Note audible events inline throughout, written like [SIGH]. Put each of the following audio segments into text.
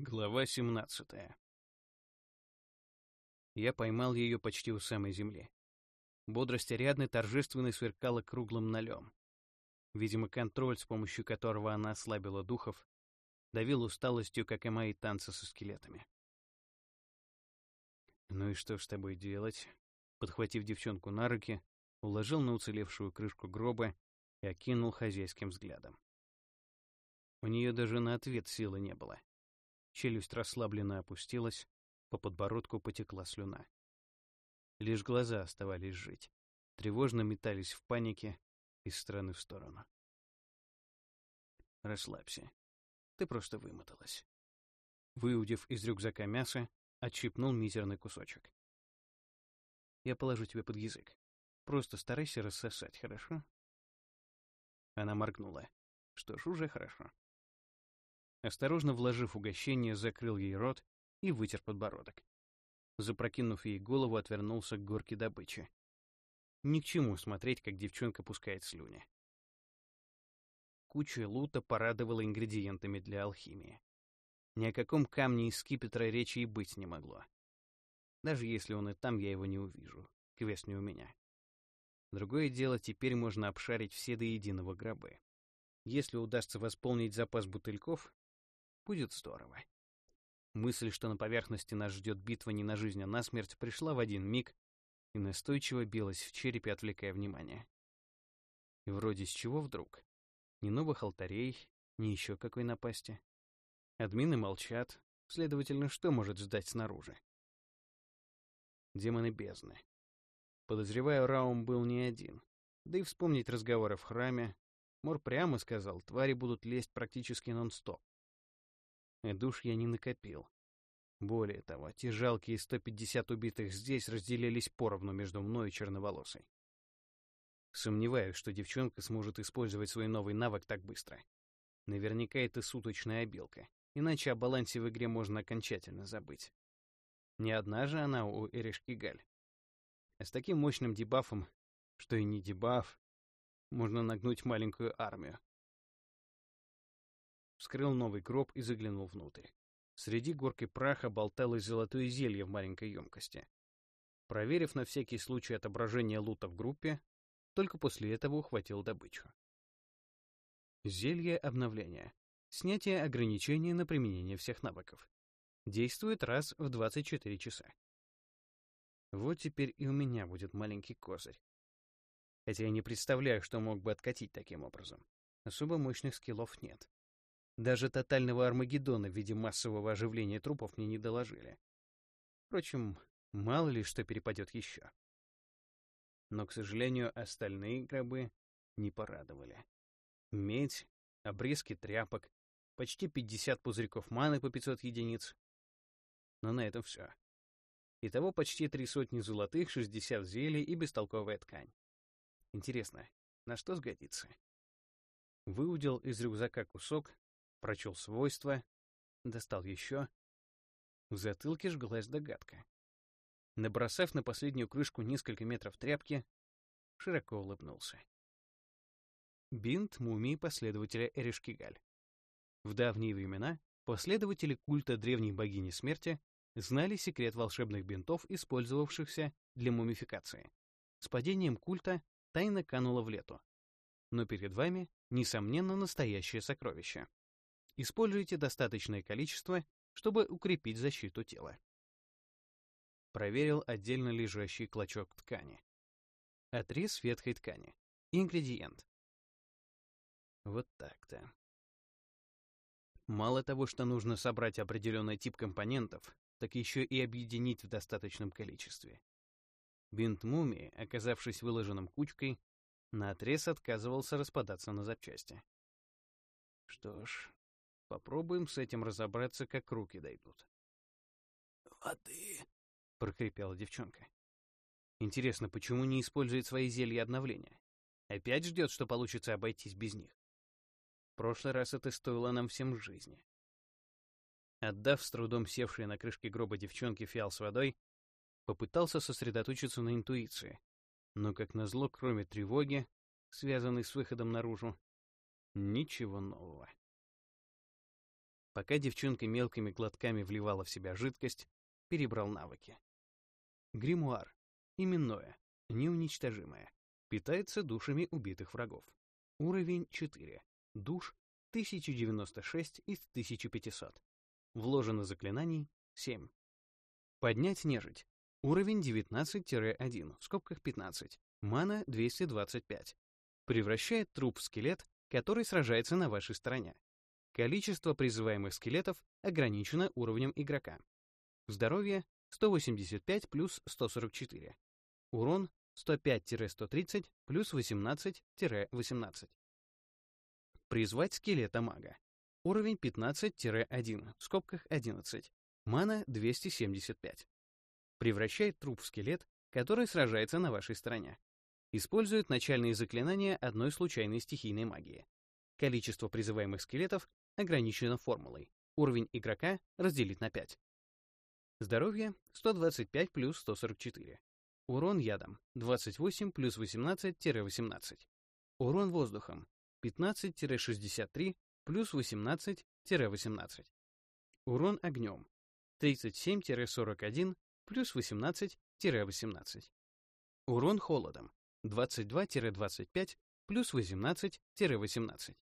Глава 17 Я поймал ее почти у самой земли. Бодрость Ариадны торжественно сверкала круглым нолем. Видимо, контроль, с помощью которого она ослабила духов, давил усталостью, как и мои танцы со скелетами. «Ну и что с тобой делать?» Подхватив девчонку на руки, уложил на уцелевшую крышку гроба и окинул хозяйским взглядом. У нее даже на ответ силы не было. Челюсть расслабленно опустилась, по подбородку потекла слюна. Лишь глаза оставались жить. Тревожно метались в панике из стороны в сторону. «Расслабься. Ты просто вымоталась». Выудив из рюкзака мясо, отщипнул мизерный кусочек. «Я положу тебе под язык. Просто старайся рассосать, хорошо?» Она моргнула. Что ж, уже хорошо. Осторожно вложив угощение, закрыл ей рот и вытер подбородок. Запрокинув ей голову, отвернулся к горке добычи. Ни к чему смотреть, как девчонка пускает слюни. Куча лута порадовала ингредиентами для алхимии. Ни о каком камне из скипетра речи и быть не могло. Даже если он и там, я его не увижу. Квест не у меня. Другое дело, теперь можно обшарить все до единого гробы. Если удастся восполнить запас бутыльков, Будет здорово. Мысль, что на поверхности нас ждет битва не на жизнь, а на смерть, пришла в один миг и настойчиво билась в черепе, отвлекая внимание. И вроде с чего вдруг? Ни новых алтарей, ни еще какой напасти. Админы молчат, следовательно, что может ждать снаружи? Демоны бездны. Подозреваю, Раум был не один. Да и вспомнить разговоры в храме. Мор прямо сказал, твари будут лезть практически нон-стоп и душ я не накопил. Более того, те жалкие 150 убитых здесь разделились поровну между мной и черноволосой. Сомневаюсь, что девчонка сможет использовать свой новый навык так быстро. Наверняка это суточная обилка, иначе о балансе в игре можно окончательно забыть. Не одна же она у Эришки Галь. А с таким мощным дебафом, что и не дебаф, можно нагнуть маленькую армию вскрыл новый гроб и заглянул внутрь. Среди горки праха болталось золотое зелье в маленькой емкости. Проверив на всякий случай отображение лута в группе, только после этого ухватил добычу. Зелье обновления. Снятие ограничения на применение всех навыков. Действует раз в 24 часа. Вот теперь и у меня будет маленький козырь. Хотя я не представляю, что мог бы откатить таким образом. Особо мощных скиллов нет. Даже тотального Армагеддона в виде массового оживления трупов мне не доложили. Впрочем, мало ли что перепадет еще. Но, к сожалению, остальные гробы не порадовали. Медь, обрезки тряпок, почти 50 пузырьков маны по 500 единиц. Но на этом все. Итого почти три сотни золотых, 60 зелий и бестолковая ткань. Интересно, на что сгодится? Выудил из рюкзака кусок, прочел свойства, достал еще. В затылке жглась догадка. Набросав на последнюю крышку несколько метров тряпки, широко улыбнулся. Бинт мумии последователя Эришкигаль. В давние времена последователи культа древней богини смерти знали секрет волшебных бинтов, использовавшихся для мумификации. С падением культа тайна канула в лету. Но перед вами, несомненно, настоящее сокровище. Используйте достаточное количество, чтобы укрепить защиту тела. Проверил отдельно лежащий клочок ткани. Отрез ветхой ткани. Ингредиент. Вот так-то. Мало того, что нужно собрать определенный тип компонентов, так еще и объединить в достаточном количестве. Бинт мумии, оказавшись выложенным кучкой, наотрез отказывался распадаться на запчасти. Что ж, Попробуем с этим разобраться, как руки дойдут. «Воды!» — прокрепела девчонка. Интересно, почему не использует свои зелья обновления? Опять ждет, что получится обойтись без них. В прошлый раз это стоило нам всем жизни. Отдав с трудом севшей на крышке гроба девчонке фиал с водой, попытался сосредоточиться на интуиции. Но, как назло, кроме тревоги, связанной с выходом наружу, ничего нового. Пока девчонка мелкими глотками вливала в себя жидкость, перебрал навыки. Гримуар. Именное. Неуничтожимое. Питается душами убитых врагов. Уровень 4. Душ 1096 из 1500. Вложено заклинаний 7. Поднять нежить. Уровень 19-1, в скобках 15. Мана 225. Превращает труп в скелет, который сражается на вашей стороне. Количество призываемых скелетов ограничено уровнем игрока. Здоровье 185 плюс 144. Урон 105-130 плюс 18-18. Призвать скелета мага. Уровень 15-1, в скобках 11. Мана 275. Превращает труп в скелет, который сражается на вашей стороне. Использует начальные заклинания одной случайной стихийной магии. Количество призываемых скелетов ограничено формулой. Уровень игрока разделить на 5. Здоровье 125 плюс 144. Урон ядом 28 плюс 18-18. Урон воздухом 15-63 плюс 18-18. Урон огнем 37-41 плюс 18-18. Урон холодом 22-25 плюс 18-18.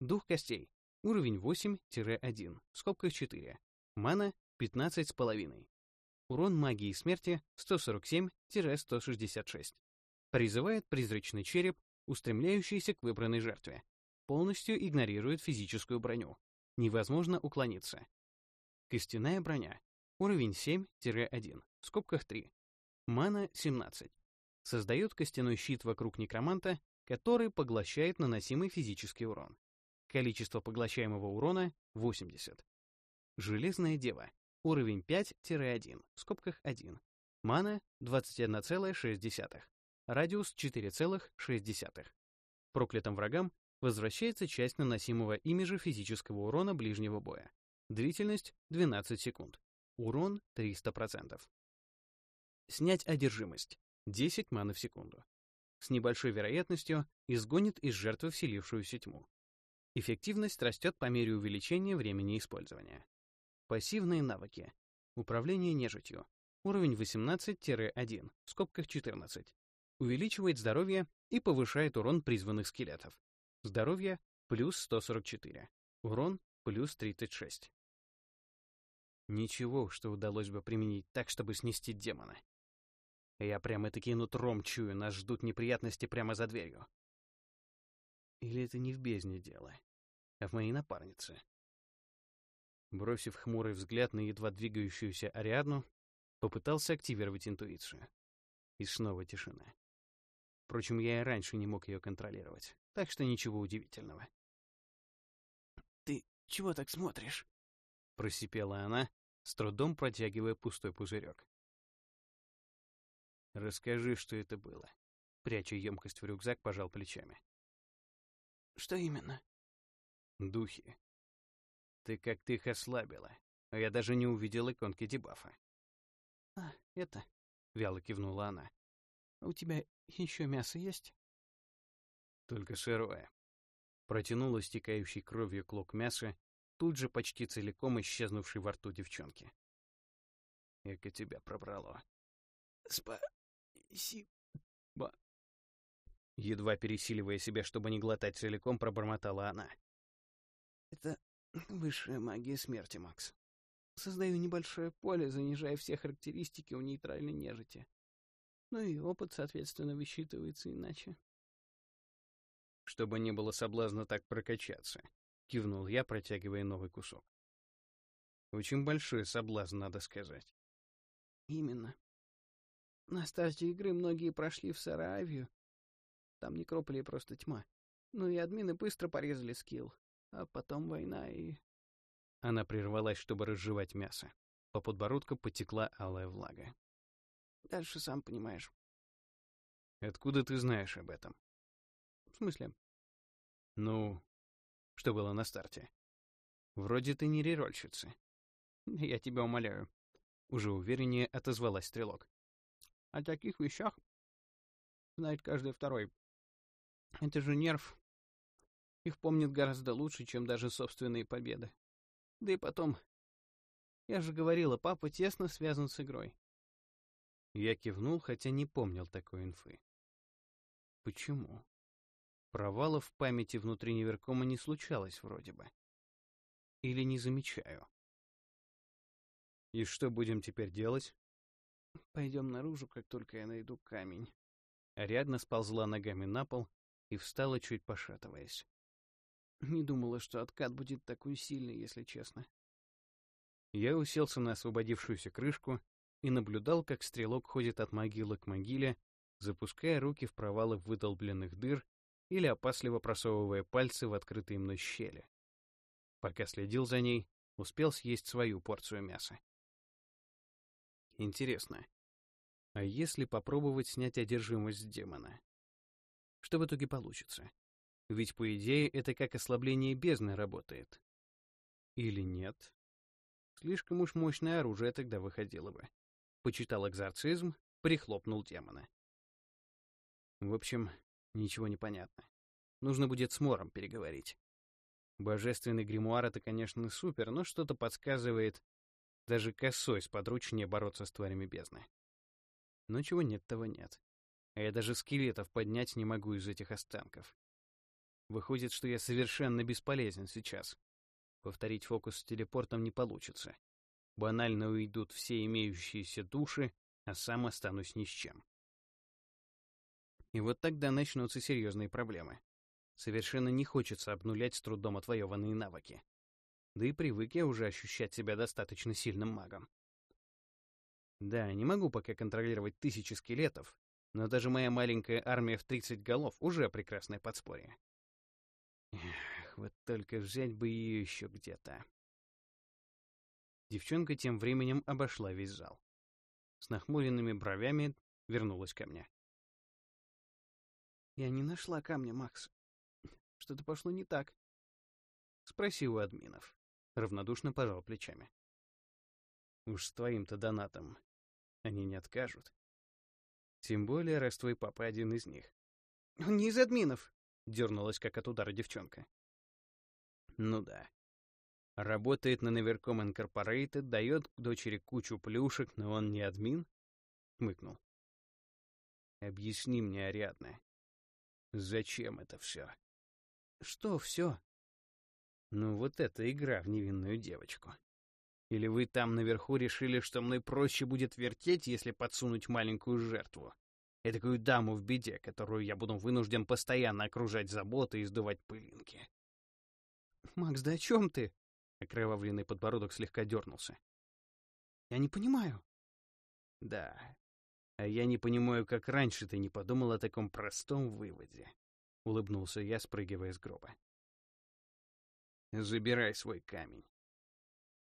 Дух костей. Уровень 8-1, в скобках 4. Мана 15,5. Урон магии смерти 147-166. Призывает призрачный череп, устремляющийся к выбранной жертве. Полностью игнорирует физическую броню. Невозможно уклониться. Костяная броня. Уровень 7-1, в скобках 3. Мана 17. Создает костяной щит вокруг некроманта, который поглощает наносимый физический урон. Количество поглощаемого урона — 80. Железная дева. Уровень 5-1, в скобках 1. Мана 21,6. Радиус 4,6. Проклятым врагам возвращается часть наносимого ими же физического урона ближнего боя. Длительность 12 секунд. Урон 300%. Снять одержимость. 10 маны в секунду. С небольшой вероятностью изгонит из жертвы вселившуюся тьму. Эффективность растет по мере увеличения времени использования. Пассивные навыки. Управление нежитью. Уровень 18-1, в скобках 14. Увеличивает здоровье и повышает урон призванных скелетов. Здоровье плюс 144. Урон плюс 36. Ничего, что удалось бы применить так, чтобы снести демона. Я прямо-таки нутром чую, нас ждут неприятности прямо за дверью. Или это не в бездне дело, в моей напарнице? Бросив хмурый взгляд на едва двигающуюся Ариадну, попытался активировать интуицию. И снова тишина. Впрочем, я и раньше не мог ее контролировать, так что ничего удивительного. «Ты чего так смотришь?» — просипела она, с трудом протягивая пустой пузырек. «Расскажи, что это было». Пряча емкость в рюкзак, пожал плечами. «Что именно?» «Духи. Ты как-то их ослабила, а я даже не увидел иконки дебафа». «А, это...» — вяло кивнула она. «У тебя еще мясо есть?» «Только сырое». Протянула стекающий кровью клок мяса, тут же почти целиком исчезнувший во рту девчонки. Эко тебя пробрало. «Спасибо». Едва пересиливая себя, чтобы не глотать целиком, пробормотала она. «Это [CLEARS THROAT] высшая магия смерти, Макс. Создаю небольшое поле, занижая все характеристики у нейтральной нежити. Ну и опыт, соответственно, высчитывается иначе». «Чтобы не было соблазна так прокачаться», — кивнул я, протягивая новый кусок. «Очень большой соблазн, надо сказать». «Именно. На старте игры многие прошли в Саравию. Там некрополи просто тьма. Ну и админы быстро порезали скилл. А потом война и... Она прервалась, чтобы разжевать мясо. По подбородку потекла алая влага. Дальше сам понимаешь. Откуда ты знаешь об этом? В смысле? Ну, что было на старте? Вроде ты не рерольщица. Я тебя умоляю. Уже увереннее отозвалась стрелок. О таких вещах знает каждый второй. Это же нерв. Их помнят гораздо лучше, чем даже собственные победы. Да и потом... Я же говорила, папа тесно связан с игрой. Я кивнул, хотя не помнил такой инфы. Почему? Провалов в памяти внутри Неверкома не случалось вроде бы. Или не замечаю. И что будем теперь делать? Пойдем наружу, как только я найду камень. Ариадна сползла ногами на пол и встала, чуть пошатываясь. Не думала, что откат будет такой сильный, если честно. Я уселся на освободившуюся крышку и наблюдал, как стрелок ходит от могилы к могиле, запуская руки в провалы выдолбленных дыр или опасливо просовывая пальцы в открытые мной щели. Пока следил за ней, успел съесть свою порцию мяса. Интересно, а если попробовать снять одержимость демона? Что в итоге получится? Ведь, по идее, это как ослабление бездны работает. Или нет? Слишком уж мощное оружие тогда выходило бы. Почитал экзорцизм, прихлопнул демона. В общем, ничего не понятно. Нужно будет с Мором переговорить. Божественный гримуар — это, конечно, супер, но что-то подсказывает, даже косой сподручнее бороться с тварями бездны. Но чего нет, того нет. А я даже скелетов поднять не могу из этих останков. Выходит, что я совершенно бесполезен сейчас. Повторить фокус с телепортом не получится. Банально уйдут все имеющиеся души, а сам останусь ни с чем. И вот тогда начнутся серьезные проблемы. Совершенно не хочется обнулять с трудом отвоеванные навыки. Да и привык я уже ощущать себя достаточно сильным магом. Да, не могу пока контролировать тысячи скелетов, но даже моя маленькая армия в 30 голов уже прекрасное подспорье. Эх, вот только взять бы ее еще где-то. Девчонка тем временем обошла весь зал. С нахмуренными бровями вернулась ко мне. «Я не нашла камня, Макс. Что-то пошло не так». «Спроси у админов». Равнодушно пожал плечами. Уж с твоим-то донатом они не откажут. Тем более, раз твой папа один из них. «Он не из админов!» — дернулась как от удара девчонка. Ну да. Работает на Наверком Инкорпорейтед, дает дочери кучу плюшек, но он не админ? Хмыкнул. Объясни мне, Ариадна, зачем это все? Что все? Ну вот эта игра в невинную девочку. Или вы там наверху решили, что мной проще будет вертеть, если подсунуть маленькую жертву? Этакую даму в беде, которую я буду вынужден постоянно окружать заботой и сдувать пылинки. «Макс, да о чем ты?» Окровавленный подбородок слегка дернулся. «Я не понимаю». «Да, а я не понимаю, как раньше ты не подумал о таком простом выводе», — улыбнулся я, спрыгивая с гроба. Забирай свой камень.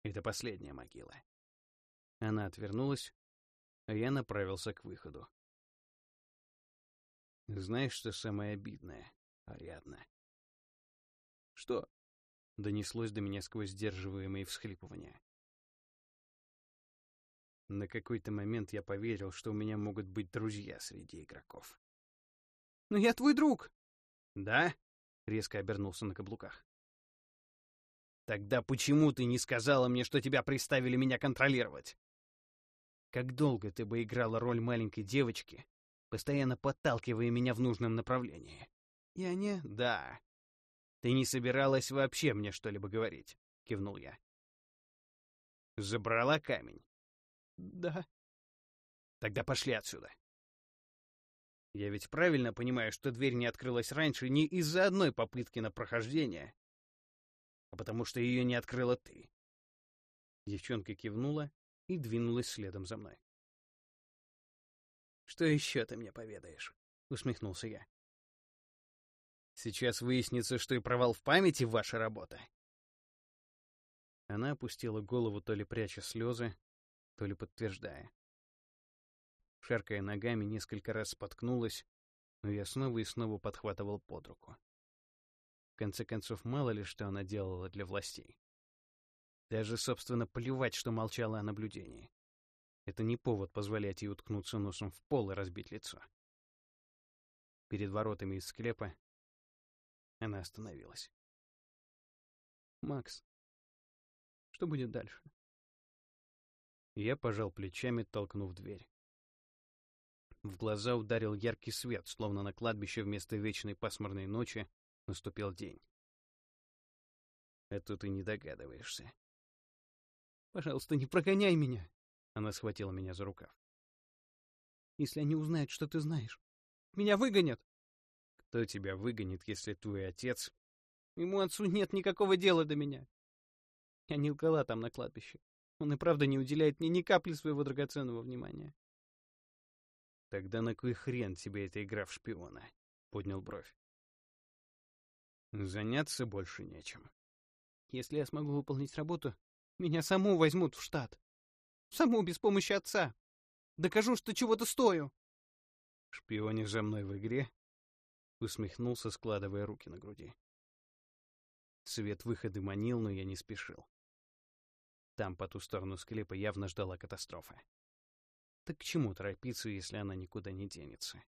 Это последняя могила. Она отвернулась, а я направился к выходу. Знаешь, что самое обидное, Ариадна? Что? Донеслось до меня сквозь сдерживаемые всхлипывания. На какой-то момент я поверил, что у меня могут быть друзья среди игроков. «Но я твой друг!» «Да?» — резко обернулся на каблуках. Тогда почему ты не сказала мне, что тебя приставили меня контролировать? Как долго ты бы играла роль маленькой девочки, постоянно подталкивая меня в нужном направлении? Я не... Да. Ты не собиралась вообще мне что-либо говорить, кивнул я. Забрала камень? Да. Тогда пошли отсюда. Я ведь правильно понимаю, что дверь не открылась раньше не из-за одной попытки на прохождение, а потому что ее не открыла ты. Девчонка кивнула и двинулась следом за мной. «Что еще ты мне поведаешь?» — усмехнулся я. «Сейчас выяснится, что и провал в памяти — ваша работа». Она опустила голову, то ли пряча слезы, то ли подтверждая. Шаркая ногами, несколько раз споткнулась, но я снова и снова подхватывал под руку конце концов, мало ли что она делала для властей. Даже, собственно, плевать, что молчала о наблюдении. Это не повод позволять ей уткнуться носом в пол и разбить лицо. Перед воротами из склепа она остановилась. «Макс, Что будет дальше? Я пожал плечами, толкнув дверь. В глаза ударил яркий свет, словно на кладбище вместо вечной пасмурной ночи наступил день. Это ты не догадываешься. Пожалуйста, не прогоняй меня. Она схватила меня за рукав. Если они узнают, что ты знаешь, меня выгонят. Кто тебя выгонит, если твой отец... Ему отцу нет никакого дела до меня. Я не лгала там на кладбище. Он и правда не уделяет мне ни капли своего драгоценного внимания. Тогда на кой хрен тебе эта игра в шпиона? Поднял бровь. Заняться больше нечем. Если я смогу выполнить работу, меня саму возьмут в штат. Саму, без помощи отца. Докажу, что чего-то стою. Шпионишь за мной в игре? Усмехнулся, складывая руки на груди. Свет выхода манил, но я не спешил. Там, по ту сторону склепа, явно ждала катастрофа. Так к чему торопиться, если она никуда не денется?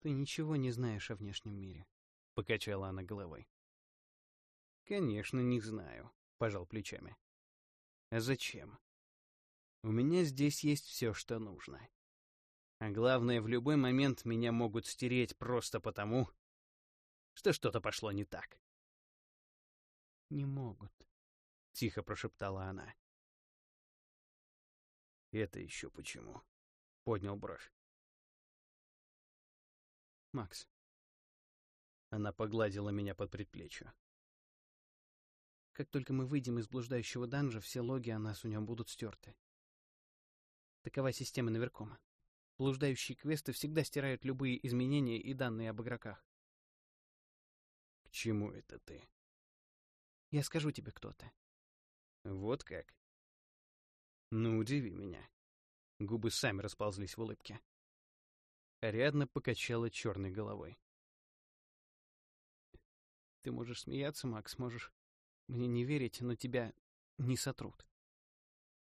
«Ты ничего не знаешь о внешнем мире», — покачала она головой. «Конечно, не знаю», — пожал плечами. «А зачем? У меня здесь есть все, что нужно. А главное, в любой момент меня могут стереть просто потому, что что-то пошло не так». «Не могут», — тихо прошептала она. «Это еще почему?» — поднял бровь. «Макс». Она погладила меня под предплечью. Как только мы выйдем из блуждающего данжа, все логи о нас у нем будут стерты. Такова система наверкома. Блуждающие квесты всегда стирают любые изменения и данные об игроках. К чему это ты? Я скажу тебе, кто ты. Вот как? Ну, удиви меня. Губы сами расползлись в улыбке. Ариадна покачала черной головой. Ты можешь смеяться, Макс, можешь мне не верить, но тебя не сотрут.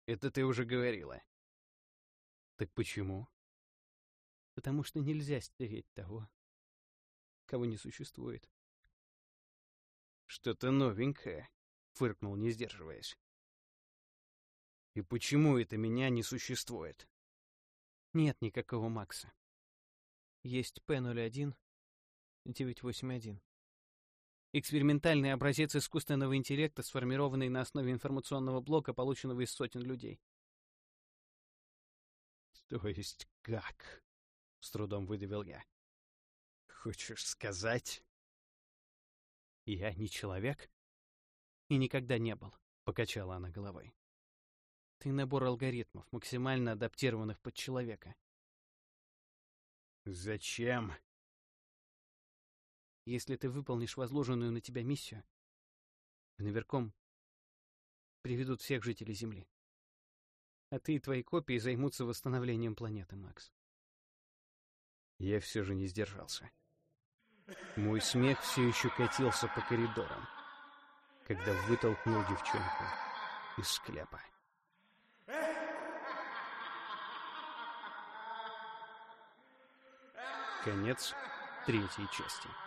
Это ты уже говорила. Так почему? Потому что нельзя стереть того, кого не существует. Что-то новенькое, фыркнул, не сдерживаясь. И почему это меня не существует? Нет никакого Макса. Есть П-01 981. Экспериментальный образец искусственного интеллекта, сформированный на основе информационного блока, полученного из сотен людей. То есть как? С трудом выдавил я. Хочешь сказать? Я не человек? И никогда не был, покачала она головой. Ты набор алгоритмов, максимально адаптированных под человека. Зачем? Если ты выполнишь возложенную на тебя миссию, наверком приведут всех жителей Земли. А ты и твои копии займутся восстановлением планеты, Макс. Я все же не сдержался. Мой смех все еще катился по коридорам, когда вытолкнул девчонку из склепа. Конец третьей части.